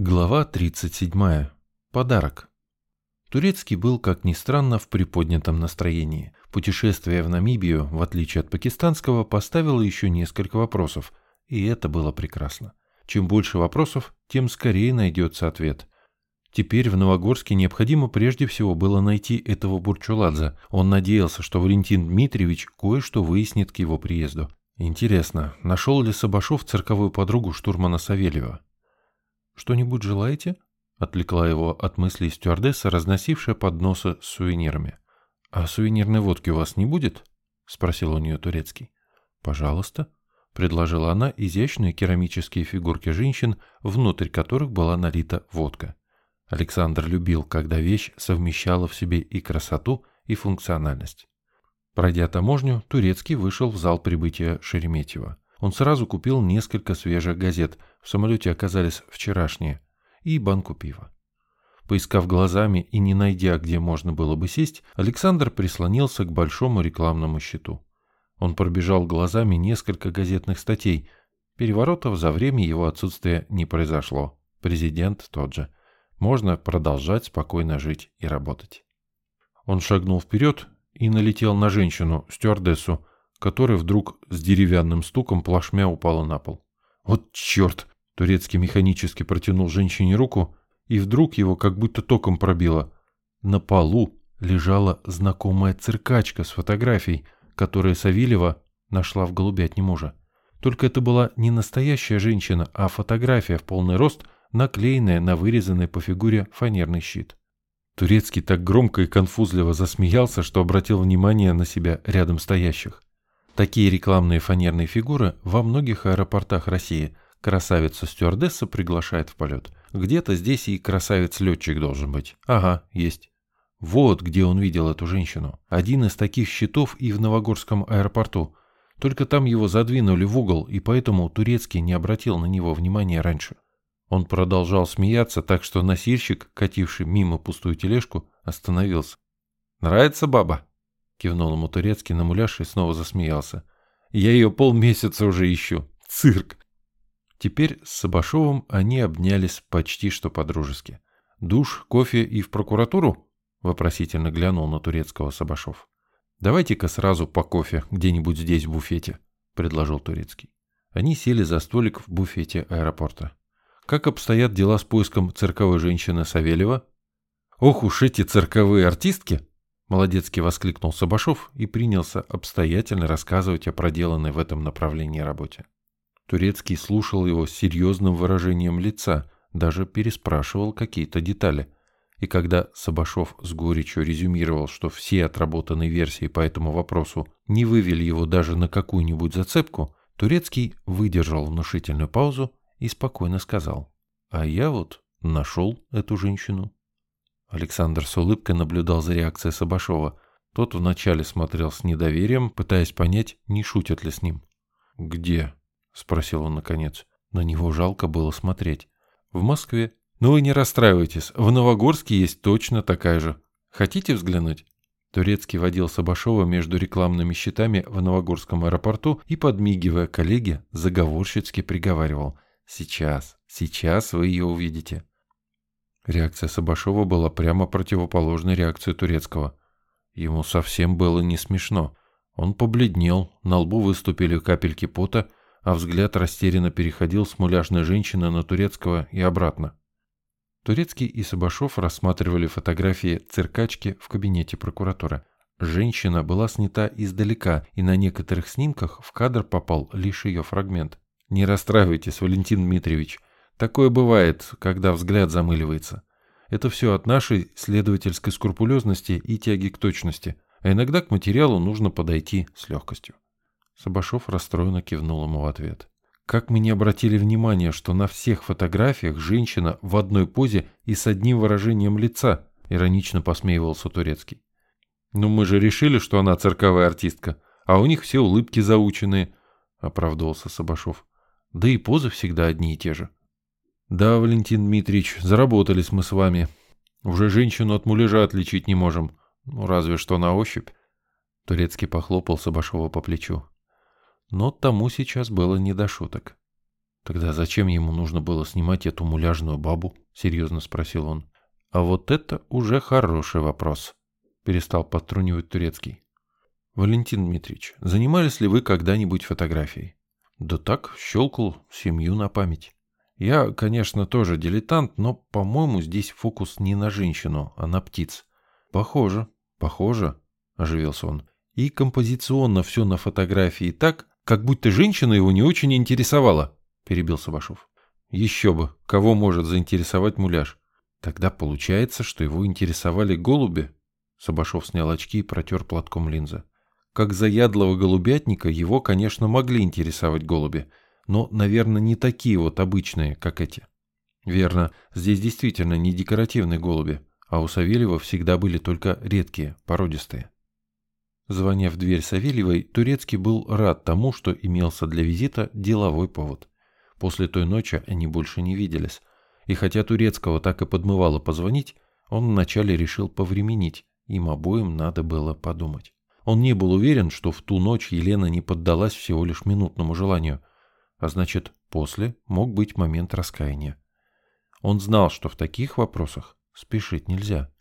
Глава 37. Подарок. Турецкий был, как ни странно, в приподнятом настроении. Путешествие в Намибию, в отличие от пакистанского, поставило еще несколько вопросов, и это было прекрасно. Чем больше вопросов, тем скорее найдется ответ. Теперь в Новогорске необходимо прежде всего было найти этого Бурчуладзе. Он надеялся, что Валентин Дмитриевич кое-что выяснит к его приезду. Интересно, нашел ли Сабашов цирковую подругу штурмана Савельева? «Что-нибудь желаете?» — отвлекла его от мыслей стюардесса, разносившая подносы с сувенирами. «А сувенирной водки у вас не будет?» — спросил у нее турецкий. «Пожалуйста», — предложила она изящные керамические фигурки женщин, внутрь которых была налита водка. Александр любил, когда вещь совмещала в себе и красоту, и функциональность. Пройдя таможню, Турецкий вышел в зал прибытия Шереметьево. Он сразу купил несколько свежих газет, в самолете оказались вчерашние, и банку пива. Поискав глазами и не найдя, где можно было бы сесть, Александр прислонился к большому рекламному щиту. Он пробежал глазами несколько газетных статей. Переворотов за время его отсутствия не произошло. Президент тот же. Можно продолжать спокойно жить и работать. Он шагнул вперед и налетел на женщину, стюардессу, которая вдруг с деревянным стуком плашмя упала на пол. «Вот черт!» Турецкий механически протянул женщине руку, и вдруг его как будто током пробило. На полу лежала знакомая циркачка с фотографией, которую Савельева нашла в голубятне мужа. Только это была не настоящая женщина, а фотография в полный рост, наклеенная на вырезанный по фигуре фанерный щит. Турецкий так громко и конфузливо засмеялся, что обратил внимание на себя рядом стоящих. Такие рекламные фанерные фигуры во многих аэропортах России. Красавица-стюардесса приглашает в полет. Где-то здесь и красавец-летчик должен быть. Ага, есть. Вот где он видел эту женщину. Один из таких щитов и в Новогорском аэропорту. Только там его задвинули в угол, и поэтому Турецкий не обратил на него внимания раньше. Он продолжал смеяться, так что носильщик, кативший мимо пустую тележку, остановился. «Нравится баба?» Кивнул ему турецкий на муляж и снова засмеялся. Я ее полмесяца уже ищу. Цирк. Теперь с Сабашовым они обнялись почти что по-дружески. «Душ, кофе и в прокуратуру?» — вопросительно глянул на турецкого Сабашов. «Давайте-ка сразу по кофе где-нибудь здесь в буфете», — предложил турецкий. Они сели за столик в буфете аэропорта. «Как обстоят дела с поиском цирковой женщины Савельева?» «Ох уж эти цирковые артистки!» Молодецкий воскликнул Сабашов и принялся обстоятельно рассказывать о проделанной в этом направлении работе. Турецкий слушал его с серьезным выражением лица, даже переспрашивал какие-то детали. И когда Сабашов с горечью резюмировал, что все отработанные версии по этому вопросу не вывели его даже на какую-нибудь зацепку, Турецкий выдержал внушительную паузу и спокойно сказал, «А я вот нашел эту женщину». Александр с улыбкой наблюдал за реакцией Сабашова. Тот вначале смотрел с недоверием, пытаясь понять, не шутят ли с ним. «Где?» — спросил он наконец. На него жалко было смотреть. «В Москве». «Ну вы не расстраивайтесь, в Новогорске есть точно такая же. Хотите взглянуть?» Турецкий водил Сабашова между рекламными щитами в Новогорском аэропорту и, подмигивая коллеге, заговорщицки приговаривал. «Сейчас, сейчас вы ее увидите». Реакция Сабашова была прямо противоположной реакции Турецкого. Ему совсем было не смешно. Он побледнел, на лбу выступили капельки пота, а взгляд растерянно переходил с муляжной женщины на Турецкого и обратно. Турецкий и Сабашов рассматривали фотографии циркачки в кабинете прокуратуры. Женщина была снята издалека, и на некоторых снимках в кадр попал лишь ее фрагмент. «Не расстраивайтесь, Валентин Дмитриевич», Такое бывает, когда взгляд замыливается. Это все от нашей следовательской скрупулезности и тяги к точности, а иногда к материалу нужно подойти с легкостью. Сабашов расстроенно кивнул ему в ответ. Как мы не обратили внимания, что на всех фотографиях женщина в одной позе и с одним выражением лица, иронично посмеивался Турецкий. Ну мы же решили, что она цирковая артистка, а у них все улыбки заученные, оправдывался Сабашов. Да и позы всегда одни и те же. «Да, Валентин Дмитриевич, заработались мы с вами. Уже женщину от муляжа отличить не можем. Ну, разве что на ощупь». Турецкий похлопал Сабашова по плечу. Но тому сейчас было не до шуток. Тогда зачем ему нужно было снимать эту муляжную бабу? Серьезно спросил он. А вот это уже хороший вопрос. Перестал подтрунивать турецкий. Валентин Дмитриевич, занимались ли вы когда-нибудь фотографией? Да так, щелкал семью на память. Я, конечно, тоже дилетант, но, по-моему, здесь фокус не на женщину, а на птиц. Похоже, похоже, оживился он. И композиционно все на фотографии так, как будто женщина его не очень интересовала перебил Сабашов. Еще бы, кого может заинтересовать муляж? Тогда получается, что его интересовали голуби. Сабашов снял очки и протер платком линзы. Как заядлого голубятника его, конечно, могли интересовать голуби, но, наверное, не такие вот обычные, как эти. Верно, здесь действительно не декоративные голуби, а у Савельева всегда были только редкие, породистые. Звоня в дверь Савельевой, Турецкий был рад тому, что имелся для визита деловой повод. После той ночи они больше не виделись. И хотя Турецкого так и подмывало позвонить, он вначале решил повременить, им обоим надо было подумать. Он не был уверен, что в ту ночь Елена не поддалась всего лишь минутному желанию, а значит, после мог быть момент раскаяния. Он знал, что в таких вопросах спешить нельзя.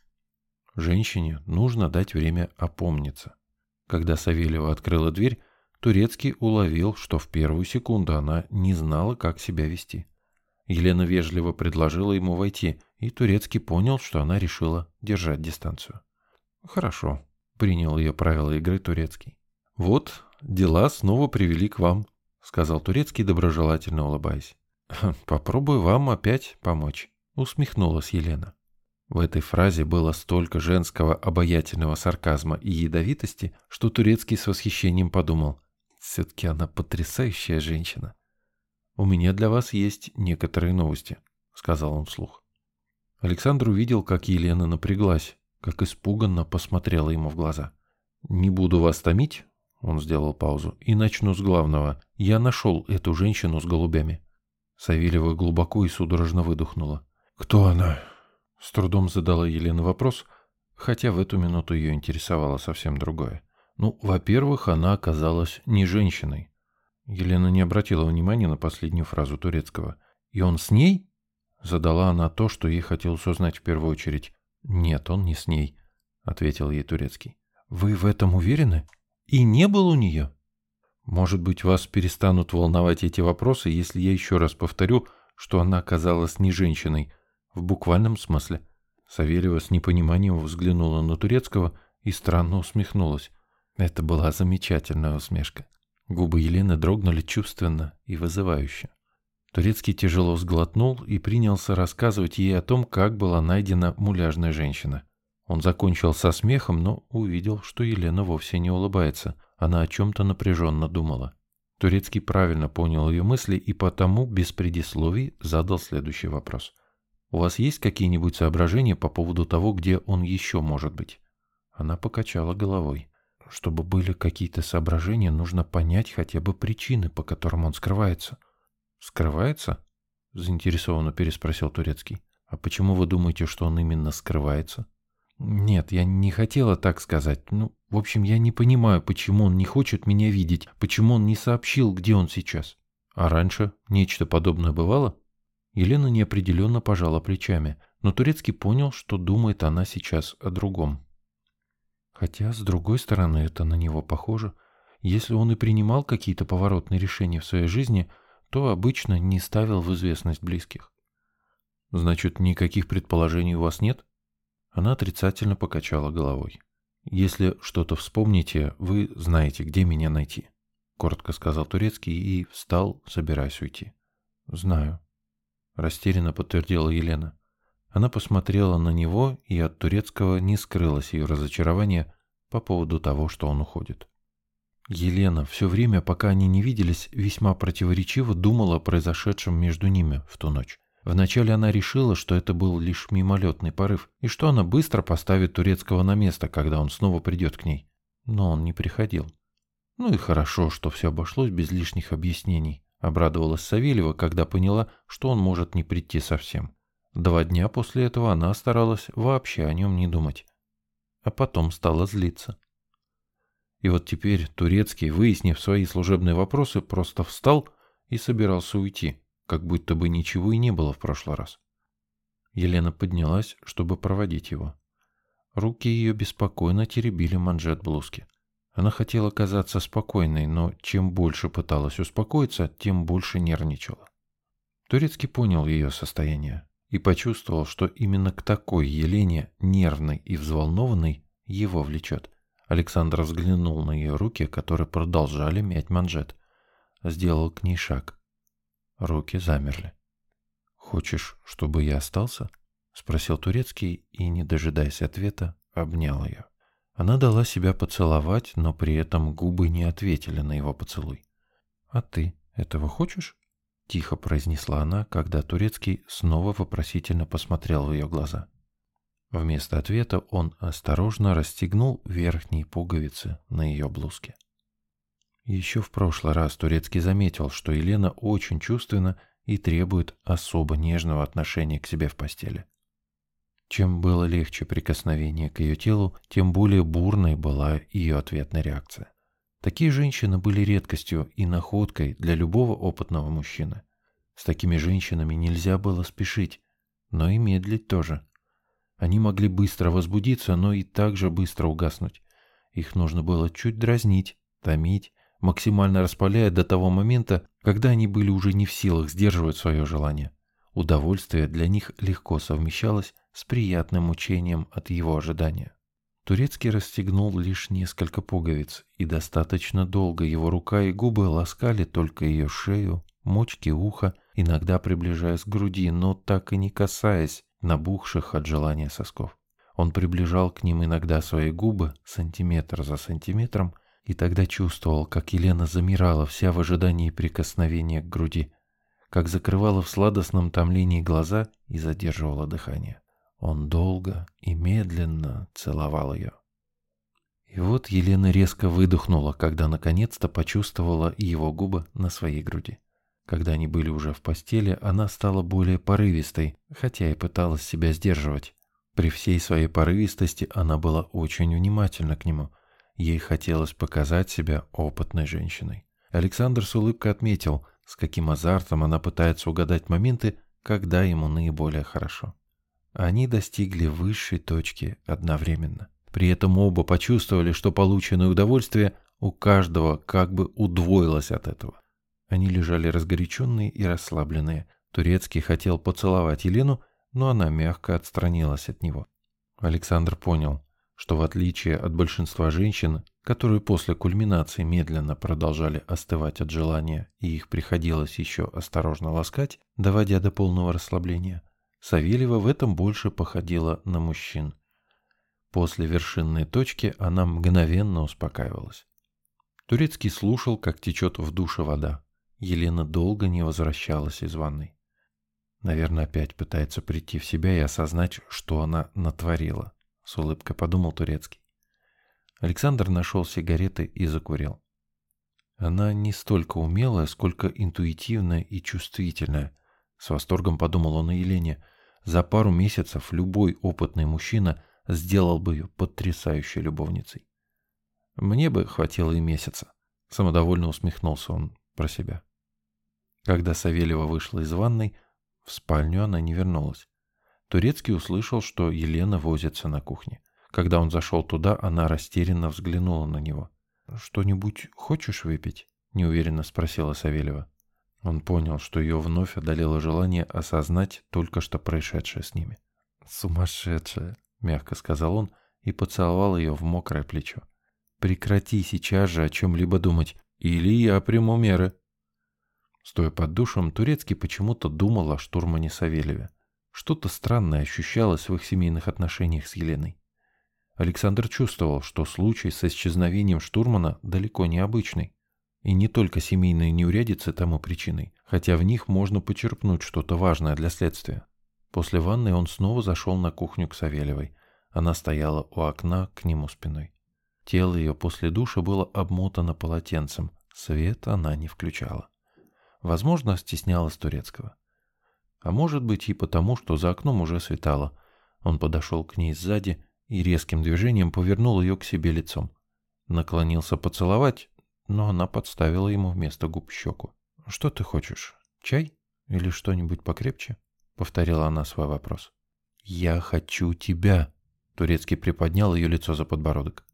Женщине нужно дать время опомниться. Когда Савельева открыла дверь, Турецкий уловил, что в первую секунду она не знала, как себя вести. Елена вежливо предложила ему войти, и Турецкий понял, что она решила держать дистанцию. «Хорошо», — принял ее правила игры Турецкий. «Вот, дела снова привели к вам», — сказал Турецкий, доброжелательно улыбаясь. «Хм, «Попробую вам опять помочь», — усмехнулась Елена. В этой фразе было столько женского обаятельного сарказма и ядовитости, что Турецкий с восхищением подумал — все-таки она потрясающая женщина. «У меня для вас есть некоторые новости», — сказал он вслух. Александр увидел, как Елена напряглась, как испуганно посмотрела ему в глаза. «Не буду вас томить», — он сделал паузу, — «и начну с главного. Я нашел эту женщину с голубями». Савельева глубоко и судорожно выдохнула. «Кто она?» С трудом задала Елена вопрос, хотя в эту минуту ее интересовало совсем другое. Ну, во-первых, она оказалась не женщиной. Елена не обратила внимания на последнюю фразу турецкого. «И он с ней?» Задала она то, что ей хотелось узнать в первую очередь. «Нет, он не с ней», — ответил ей турецкий. «Вы в этом уверены? И не был у нее?» «Может быть, вас перестанут волновать эти вопросы, если я еще раз повторю, что она оказалась не женщиной, в буквальном смысле». Савельева с непониманием взглянула на турецкого и странно усмехнулась. Это была замечательная усмешка. Губы Елены дрогнули чувственно и вызывающе. Турецкий тяжело сглотнул и принялся рассказывать ей о том, как была найдена муляжная женщина. Он закончил со смехом, но увидел, что Елена вовсе не улыбается. Она о чем-то напряженно думала. Турецкий правильно понял ее мысли и потому без предисловий задал следующий вопрос. «У вас есть какие-нибудь соображения по поводу того, где он еще может быть?» Она покачала головой. Чтобы были какие-то соображения, нужно понять хотя бы причины, по которым он скрывается. «Скрывается?» — заинтересованно переспросил Турецкий. «А почему вы думаете, что он именно скрывается?» «Нет, я не хотела так сказать. Ну, в общем, я не понимаю, почему он не хочет меня видеть, почему он не сообщил, где он сейчас. А раньше нечто подобное бывало?» Елена неопределенно пожала плечами, но Турецкий понял, что думает она сейчас о другом. Хотя, с другой стороны, это на него похоже. Если он и принимал какие-то поворотные решения в своей жизни, то обычно не ставил в известность близких. «Значит, никаких предположений у вас нет?» Она отрицательно покачала головой. «Если что-то вспомните, вы знаете, где меня найти», — коротко сказал Турецкий и встал, собираясь уйти. «Знаю», — растерянно подтвердила Елена. Она посмотрела на него, и от турецкого не скрылось ее разочарование по поводу того, что он уходит. Елена все время, пока они не виделись, весьма противоречиво думала о произошедшем между ними в ту ночь. Вначале она решила, что это был лишь мимолетный порыв, и что она быстро поставит турецкого на место, когда он снова придет к ней. Но он не приходил. Ну и хорошо, что все обошлось без лишних объяснений. Обрадовалась Савельева, когда поняла, что он может не прийти совсем. Два дня после этого она старалась вообще о нем не думать. А потом стала злиться. И вот теперь Турецкий, выяснив свои служебные вопросы, просто встал и собирался уйти. Как будто бы ничего и не было в прошлый раз. Елена поднялась, чтобы проводить его. Руки ее беспокойно теребили манжет блузки. Она хотела казаться спокойной, но чем больше пыталась успокоиться, тем больше нервничала. Турецкий понял ее состояние и почувствовал, что именно к такой Елене, нервной и взволнованной, его влечет. Александр взглянул на ее руки, которые продолжали мять манжет. Сделал к ней шаг. Руки замерли. «Хочешь, чтобы я остался?» — спросил Турецкий и, не дожидаясь ответа, обнял ее. Она дала себя поцеловать, но при этом губы не ответили на его поцелуй. «А ты этого хочешь?» — тихо произнесла она, когда Турецкий снова вопросительно посмотрел в ее глаза. Вместо ответа он осторожно расстегнул верхние пуговицы на ее блузке. Еще в прошлый раз Турецкий заметил, что Елена очень чувственна и требует особо нежного отношения к себе в постели. Чем было легче прикосновение к ее телу, тем более бурной была ее ответная реакция. Такие женщины были редкостью и находкой для любого опытного мужчины. С такими женщинами нельзя было спешить, но и медлить тоже. Они могли быстро возбудиться, но и также быстро угаснуть. Их нужно было чуть дразнить, томить, максимально распаляя до того момента, когда они были уже не в силах сдерживать свое желание. Удовольствие для них легко совмещалось с приятным мучением от его ожидания. Турецкий расстегнул лишь несколько пуговиц, и достаточно долго его рука и губы ласкали только ее шею, мочки уха, иногда приближаясь к груди, но так и не касаясь набухших от желания сосков. Он приближал к ним иногда свои губы сантиметр за сантиметром, и тогда чувствовал, как Елена замирала вся в ожидании прикосновения к груди, как закрывала в сладостном томлении глаза и задерживала дыхание. Он долго и медленно целовал ее. И вот Елена резко выдохнула, когда наконец-то почувствовала его губы на своей груди. Когда они были уже в постели, она стала более порывистой, хотя и пыталась себя сдерживать. При всей своей порывистости она была очень внимательна к нему. Ей хотелось показать себя опытной женщиной. Александр с улыбкой отметил, с каким азартом она пытается угадать моменты, когда ему наиболее хорошо. Они достигли высшей точки одновременно. При этом оба почувствовали, что полученное удовольствие у каждого как бы удвоилось от этого. Они лежали разгоряченные и расслабленные. Турецкий хотел поцеловать Елену, но она мягко отстранилась от него. Александр понял, что в отличие от большинства женщин, которые после кульминации медленно продолжали остывать от желания и их приходилось еще осторожно ласкать, доводя до полного расслабления, Савельева в этом больше походила на мужчин. После вершинной точки она мгновенно успокаивалась. Турецкий слушал, как течет в душе вода. Елена долго не возвращалась из ванной. Наверное, опять пытается прийти в себя и осознать, что она натворила. С улыбкой подумал Турецкий. Александр нашел сигареты и закурил. Она не столько умелая, сколько интуитивная и чувствительная. С восторгом подумал он о Елене. За пару месяцев любой опытный мужчина сделал бы ее потрясающей любовницей. Мне бы хватило и месяца. Самодовольно усмехнулся он про себя. Когда Савельева вышла из ванной, в спальню она не вернулась. Турецкий услышал, что Елена возится на кухне. Когда он зашел туда, она растерянно взглянула на него. «Что-нибудь хочешь выпить?» – неуверенно спросила Савельева. Он понял, что ее вновь одолело желание осознать только что происшедшее с ними. «Сумасшедшая!» – мягко сказал он и поцеловал ее в мокрое плечо. «Прекрати сейчас же о чем-либо думать, или я приму меры!» Стоя под душем, Турецкий почему-то думал о штурмане Савельеве. Что-то странное ощущалось в их семейных отношениях с Еленой. Александр чувствовал, что случай с исчезновением штурмана далеко не обычный. И не только семейные неурядицы тому причиной, хотя в них можно почерпнуть что-то важное для следствия. После ванны он снова зашел на кухню к Савельевой. Она стояла у окна к нему спиной. Тело ее после душа было обмотано полотенцем, свет она не включала. Возможно, стеснялась турецкого. А может быть и потому, что за окном уже светало. Он подошел к ней сзади и резким движением повернул ее к себе лицом. Наклонился поцеловать, но она подставила ему вместо губ щеку. «Что ты хочешь? Чай?» Или что-нибудь покрепче?» — повторила она свой вопрос. «Я хочу тебя!» — Турецкий приподнял ее лицо за подбородок.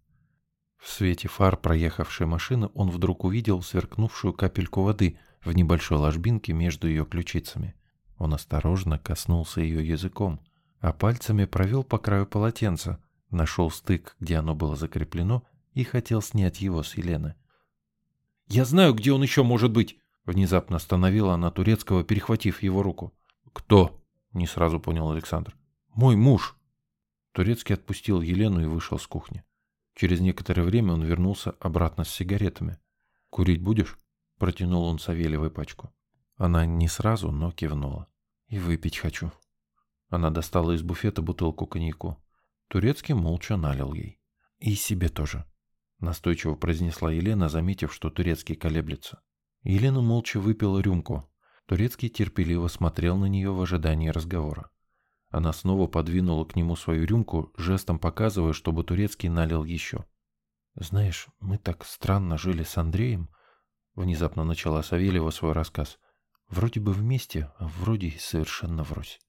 В свете фар проехавшей машины он вдруг увидел сверкнувшую капельку воды в небольшой ложбинке между ее ключицами. Он осторожно коснулся ее языком, а пальцами провел по краю полотенца, нашел стык, где оно было закреплено, и хотел снять его с Елены. «Я знаю, где он еще может быть!» Внезапно остановила она турецкого, перехватив его руку. «Кто?» — не сразу понял Александр. «Мой муж!» Турецкий отпустил Елену и вышел с кухни. Через некоторое время он вернулся обратно с сигаретами. «Курить будешь?» — протянул он Савельевой пачку. Она не сразу, но кивнула. «И выпить хочу». Она достала из буфета бутылку коньяку. Турецкий молча налил ей. «И себе тоже», — настойчиво произнесла Елена, заметив, что Турецкий колеблется. Елена молча выпила рюмку. Турецкий терпеливо смотрел на нее в ожидании разговора. Она снова подвинула к нему свою рюмку, жестом показывая, чтобы Турецкий налил еще. «Знаешь, мы так странно жили с Андреем», — внезапно начала Савельева свой рассказ. «Вроде бы вместе, а вроде совершенно врозь».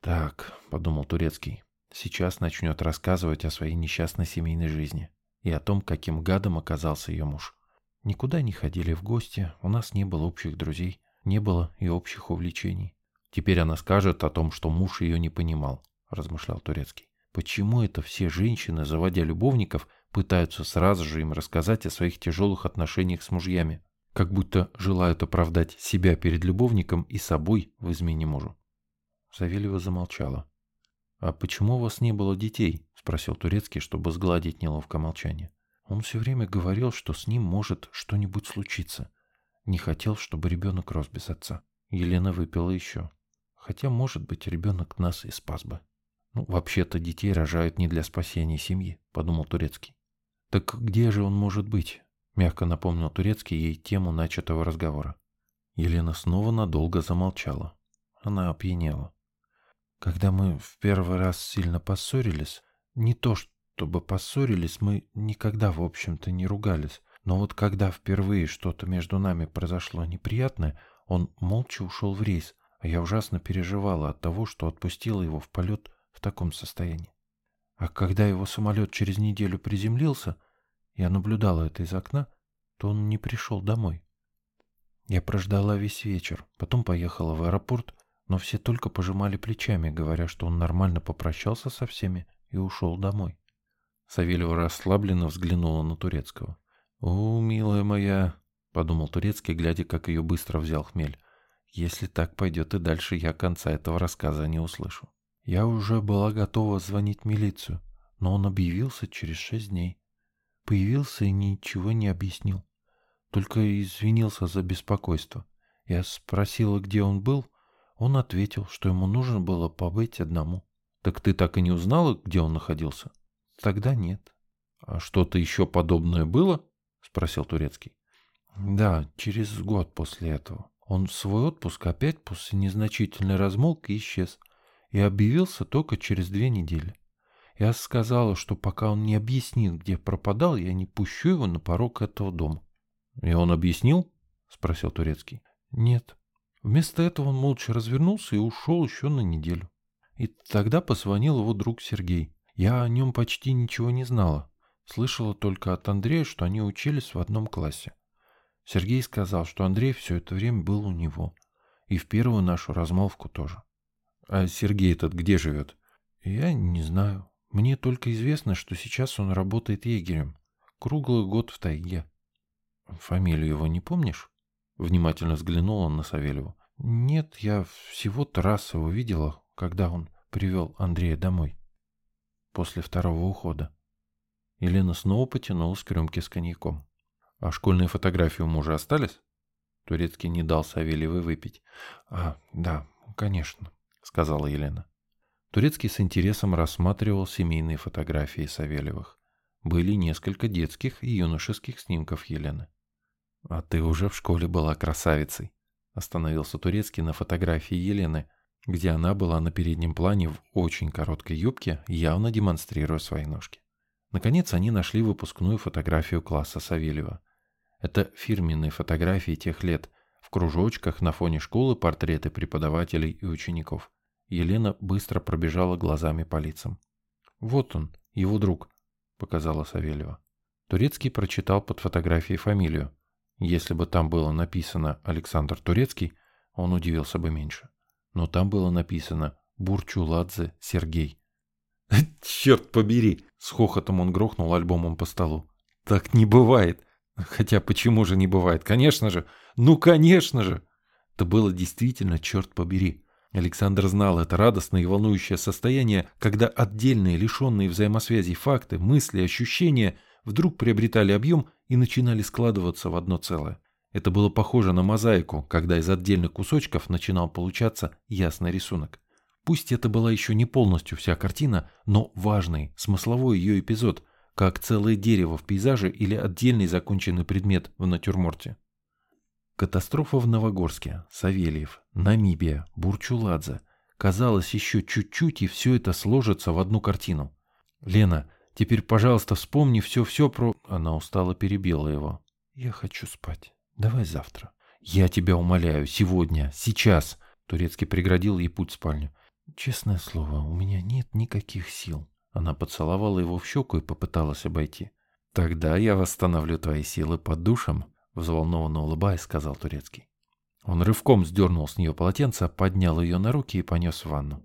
«Так», — подумал Турецкий, — «сейчас начнет рассказывать о своей несчастной семейной жизни и о том, каким гадом оказался ее муж». Никуда не ходили в гости, у нас не было общих друзей, не было и общих увлечений. Теперь она скажет о том, что муж ее не понимал, размышлял Турецкий. Почему это все женщины, заводя любовников, пытаются сразу же им рассказать о своих тяжелых отношениях с мужьями, как будто желают оправдать себя перед любовником и собой в измене мужу? Савельева замолчала. «А почему у вас не было детей?» — спросил Турецкий, чтобы сгладить неловкое молчание. Он все время говорил, что с ним может что-нибудь случиться. Не хотел, чтобы ребенок рос без отца. Елена выпила еще. Хотя, может быть, ребенок нас и спас бы. Ну, вообще-то детей рожают не для спасения семьи, подумал Турецкий. Так где же он может быть? Мягко напомнил Турецкий ей тему начатого разговора. Елена снова надолго замолчала. Она опьянела. Когда мы в первый раз сильно поссорились, не то, что чтобы поссорились, мы никогда, в общем-то, не ругались. Но вот когда впервые что-то между нами произошло неприятное, он молча ушел в рейс, а я ужасно переживала от того, что отпустила его в полет в таком состоянии. А когда его самолет через неделю приземлился, я наблюдала это из окна, то он не пришел домой. Я прождала весь вечер, потом поехала в аэропорт, но все только пожимали плечами, говоря, что он нормально попрощался со всеми и ушел домой. Савельева расслабленно взглянула на Турецкого. «О, милая моя!» — подумал Турецкий, глядя, как ее быстро взял хмель. «Если так пойдет и дальше, я конца этого рассказа не услышу». Я уже была готова звонить в милицию, но он объявился через шесть дней. Появился и ничего не объяснил. Только извинился за беспокойство. Я спросила, где он был. Он ответил, что ему нужно было побыть одному. «Так ты так и не узнала, где он находился?» Тогда нет. А что-то еще подобное было? Спросил Турецкий. Да, через год после этого. Он в свой отпуск опять после незначительной размолвки исчез и объявился только через две недели. Я сказала, что пока он не объяснит, где пропадал, я не пущу его на порог этого дома. — И он объяснил? — спросил Турецкий. — Нет. Вместо этого он молча развернулся и ушел еще на неделю. И тогда позвонил его друг Сергей. Я о нем почти ничего не знала. Слышала только от Андрея, что они учились в одном классе. Сергей сказал, что Андрей все это время был у него. И в первую нашу размолвку тоже. А Сергей этот где живет? Я не знаю. Мне только известно, что сейчас он работает егерем. Круглый год в тайге. Фамилию его не помнишь? Внимательно взглянул он на Савельева. Нет, я всего-то раз его видела, когда он привел Андрея домой после второго ухода. Елена снова потянулась к рюмке с коньяком. «А школьные фотографии у мужа остались?» Турецкий не дал Савельевой выпить. «А, да, конечно», — сказала Елена. Турецкий с интересом рассматривал семейные фотографии Савельевых. Были несколько детских и юношеских снимков Елены. «А ты уже в школе была красавицей», — остановился Турецкий на фотографии Елены, где она была на переднем плане в очень короткой юбке, явно демонстрируя свои ножки. Наконец они нашли выпускную фотографию класса Савельева. Это фирменные фотографии тех лет, в кружочках на фоне школы портреты преподавателей и учеников. Елена быстро пробежала глазами по лицам. «Вот он, его друг», — показала Савельева. Турецкий прочитал под фотографией фамилию. Если бы там было написано «Александр Турецкий», он удивился бы меньше. Но там было написано «Бурчуладзе Сергей». «Черт побери!» — с хохотом он грохнул альбомом по столу. «Так не бывает!» Хотя почему же не бывает? Конечно же! Ну, конечно же! Это было действительно, черт побери. Александр знал это радостное и волнующее состояние, когда отдельные, лишенные взаимосвязей факты, мысли, ощущения вдруг приобретали объем и начинали складываться в одно целое. Это было похоже на мозаику, когда из отдельных кусочков начинал получаться ясный рисунок. Пусть это была еще не полностью вся картина, но важный, смысловой ее эпизод – как целое дерево в пейзаже или отдельный законченный предмет в натюрморте. Катастрофа в Новогорске, Савельев, Намибия, Бурчуладзе. Казалось, еще чуть-чуть и все это сложится в одну картину. «Лена, теперь, пожалуйста, вспомни все-все про...» Она устало перебила его. «Я хочу спать. Давай завтра». «Я тебя умоляю, сегодня, сейчас!» Турецкий преградил ей путь в спальню. «Честное слово, у меня нет никаких сил». Она поцеловала его в щеку и попыталась обойти. «Тогда я восстановлю твои силы под душем», — взволнованно улыбаясь, сказал Турецкий. Он рывком сдернул с нее полотенце, поднял ее на руки и понес в ванну.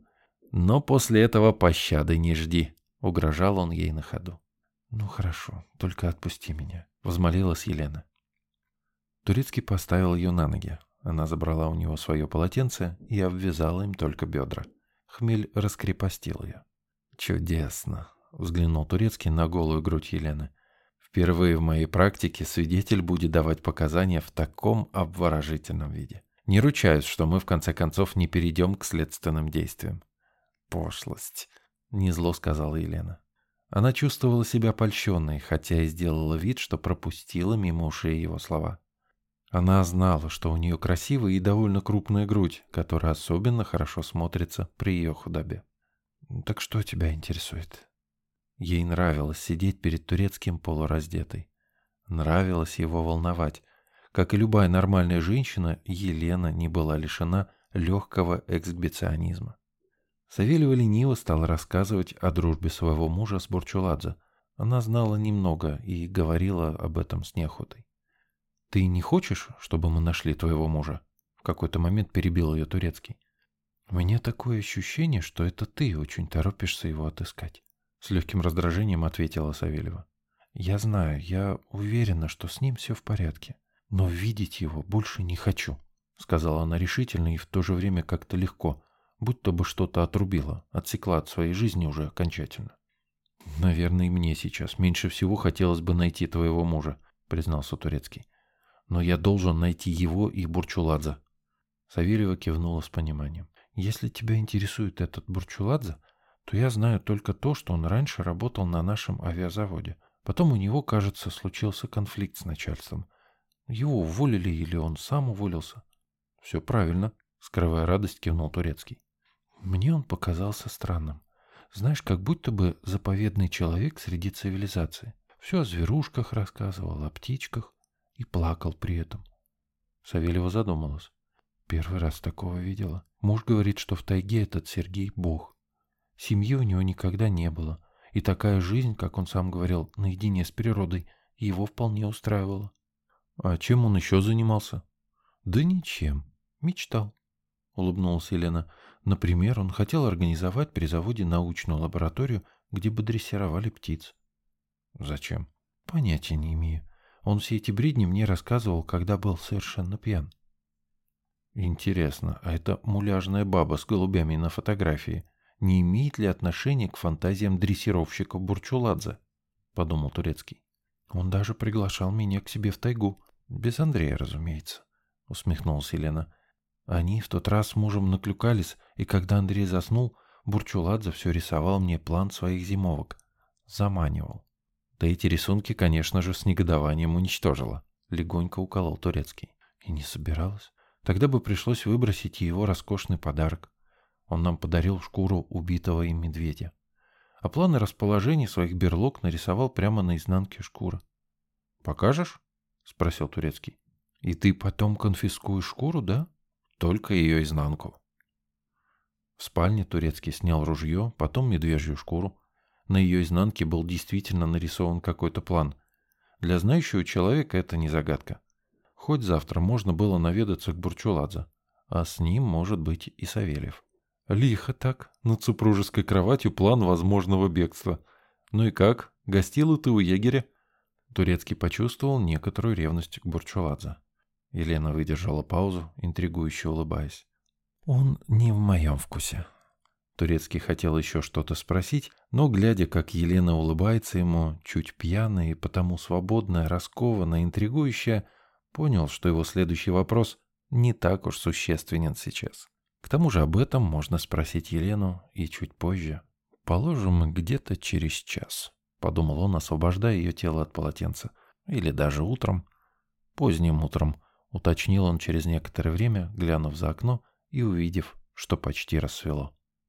«Но после этого пощады не жди», — угрожал он ей на ходу. «Ну хорошо, только отпусти меня», — возмолилась Елена. Турецкий поставил ее на ноги. Она забрала у него свое полотенце и обвязала им только бедра. Хмель раскрепостил ее. «Чудесно!» — взглянул Турецкий на голую грудь Елены. «Впервые в моей практике свидетель будет давать показания в таком обворожительном виде. Не ручаюсь, что мы в конце концов не перейдем к следственным действиям». «Пошлость!» — незло сказала Елена. Она чувствовала себя польщенной, хотя и сделала вид, что пропустила мимо ушей его слова. Она знала, что у нее красивая и довольно крупная грудь, которая особенно хорошо смотрится при ее худобе. «Так что тебя интересует?» Ей нравилось сидеть перед турецким полураздетой. Нравилось его волновать. Как и любая нормальная женщина, Елена не была лишена легкого эксгибиционизма. Савельева лениво стала рассказывать о дружбе своего мужа с Бурчуладзе. Она знала немного и говорила об этом с неохотой. «Ты не хочешь, чтобы мы нашли твоего мужа?» В какой-то момент перебил ее турецкий. «У меня такое ощущение, что это ты очень торопишься его отыскать», — с легким раздражением ответила Савельева. «Я знаю, я уверена, что с ним все в порядке, но видеть его больше не хочу», — сказала она решительно и в то же время как-то легко, будто бы что-то отрубила, отсекла от своей жизни уже окончательно. «Наверное, и мне сейчас меньше всего хотелось бы найти твоего мужа», — признался Турецкий. «Но я должен найти его и Бурчуладзе». Савельева кивнула с пониманием. Если тебя интересует этот Бурчуладзе, то я знаю только то, что он раньше работал на нашем авиазаводе. Потом у него, кажется, случился конфликт с начальством. Его уволили или он сам уволился? Все правильно, скрывая радость, кивнул Турецкий. Мне он показался странным. Знаешь, как будто бы заповедный человек среди цивилизации. Все о зверушках рассказывал, о птичках и плакал при этом. Савельева задумалась. Первый раз такого видела. Муж говорит, что в тайге этот Сергей – бог. Семьи у него никогда не было. И такая жизнь, как он сам говорил, наедине с природой, его вполне устраивала. А чем он еще занимался? Да ничем. Мечтал. Улыбнулась Елена. Например, он хотел организовать при заводе научную лабораторию, где бы дрессировали птиц. Зачем? Понятия не имею. Он все эти бредни мне рассказывал, когда был совершенно пьян. Интересно, а эта муляжная баба с голубями на фотографии не имеет ли отношения к фантазиям дрессировщика Бурчуладзе? Подумал Турецкий. Он даже приглашал меня к себе в тайгу. Без Андрея, разумеется. Усмехнулась Елена. Они в тот раз с мужем наклюкались, и когда Андрей заснул, Бурчуладзе все рисовал мне план своих зимовок. Заманивал. Да эти рисунки, конечно же, с негодованием уничтожила. Легонько уколол Турецкий. И не собиралась. Тогда бы пришлось выбросить его роскошный подарок. Он нам подарил шкуру убитого им медведя. А планы расположения своих берлог нарисовал прямо на изнанке шкуры. «Покажешь?» — спросил Турецкий. И ты потом конфискуешь шкуру, да? Только ее изнанку. В спальне Турецкий снял ружье, потом медвежью шкуру. На ее изнанке был действительно нарисован какой-то план. Для знающего человека это не загадка. Хоть завтра можно было наведаться к Бурчуладзе, а с ним, может быть, и Савельев. Лихо так, над супружеской кроватью план возможного бегства. Ну и как, гостила ты у егеря? Турецкий почувствовал некоторую ревность к Бурчуладзе. Елена выдержала паузу, интригующе улыбаясь. «Он не в моем вкусе». Турецкий хотел еще что-то спросить, но, глядя, как Елена улыбается ему, чуть пьяная и потому свободная, раскованная, интригующая, понял, что его следующий вопрос не так уж существенен сейчас. К тому же об этом можно спросить Елену и чуть позже. «Положим, где-то через час», — подумал он, освобождая ее тело от полотенца. «Или даже утром». Поздним утром, уточнил он через некоторое время, глянув за окно и увидев, что почти рассвело.